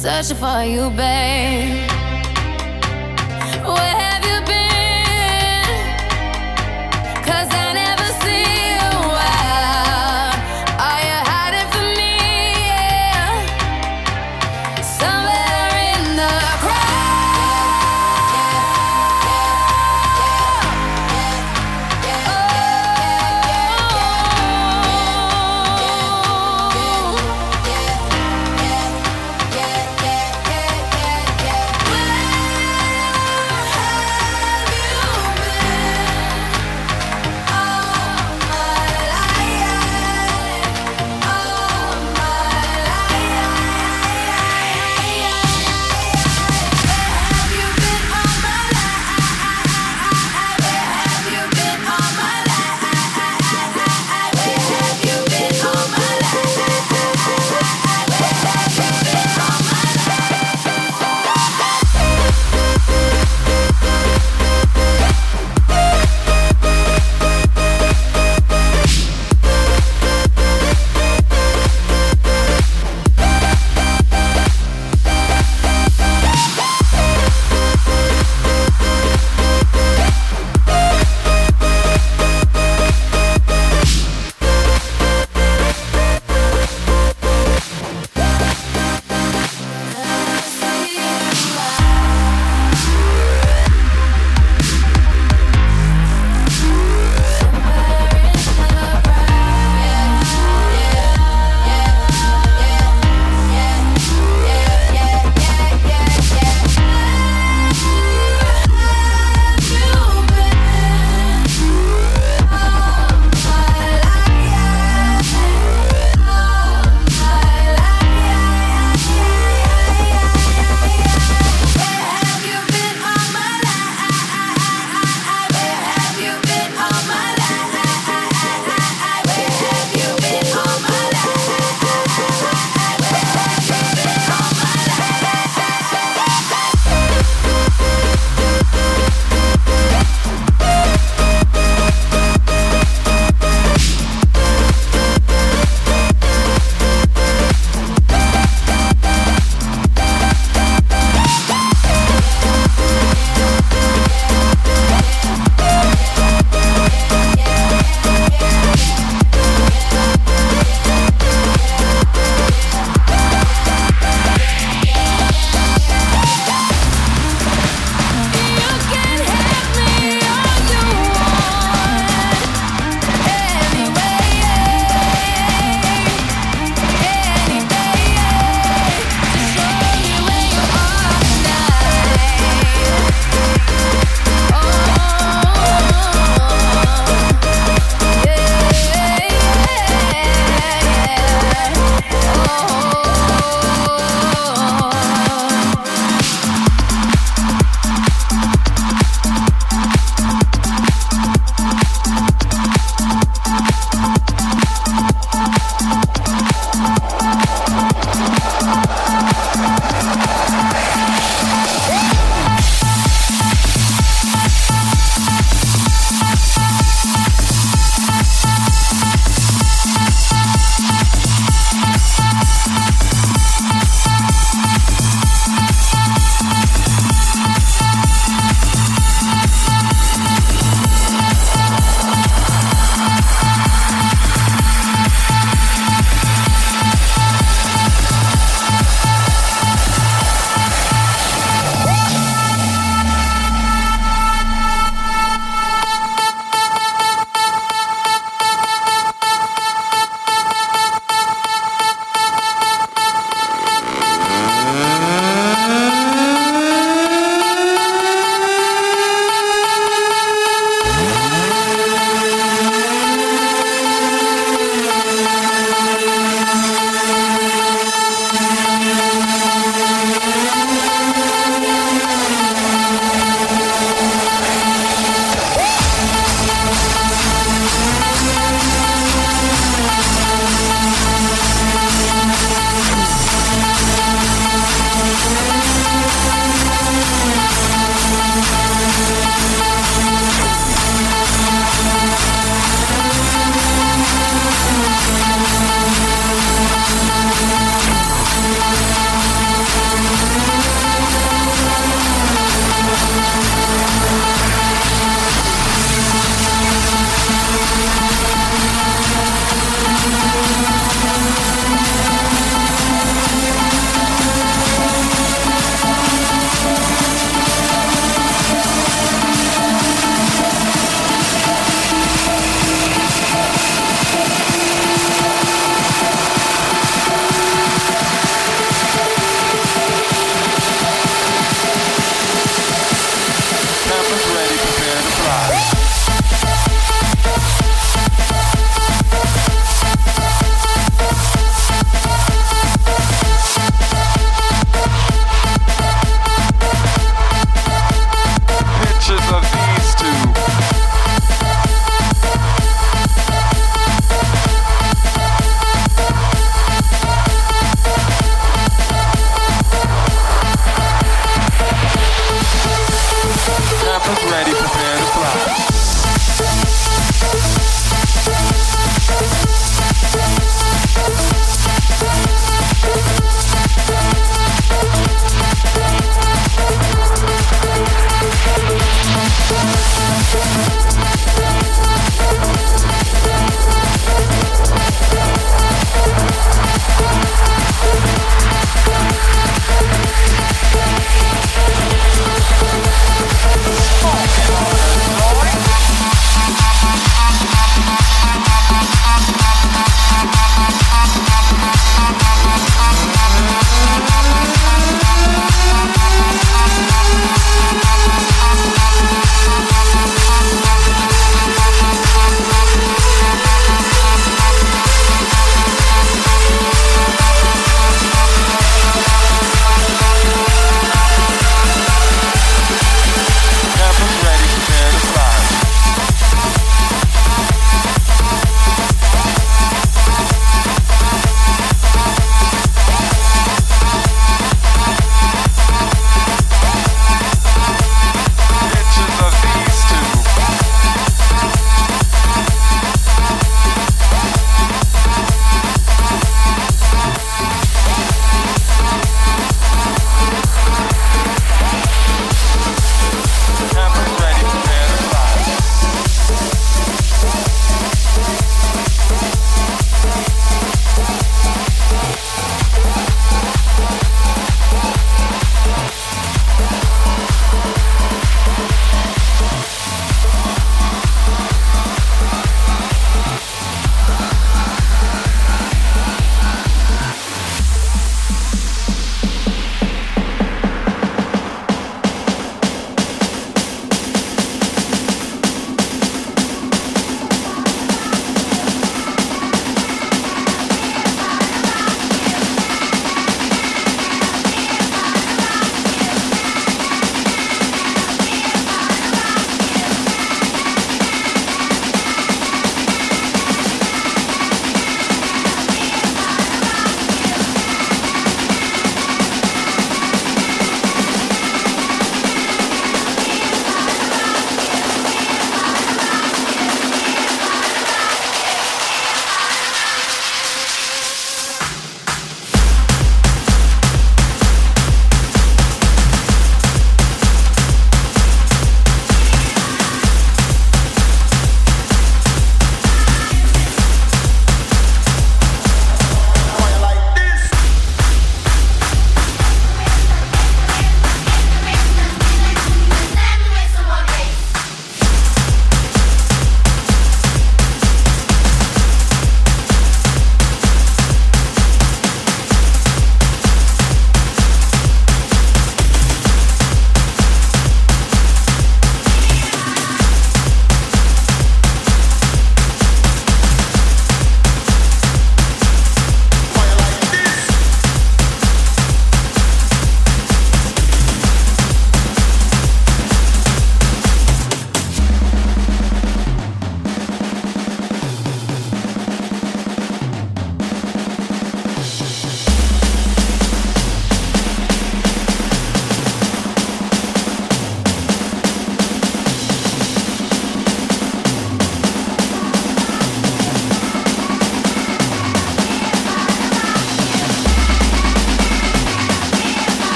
searching for you, babe.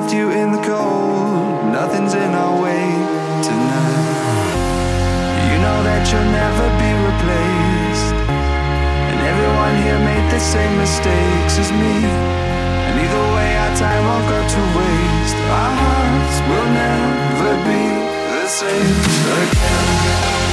Left you in the cold. Nothing's in our way tonight. You know that you'll never be replaced. And everyone here made the same mistakes as me. And either way, our time won't go to waste. Our hearts will never be the same again.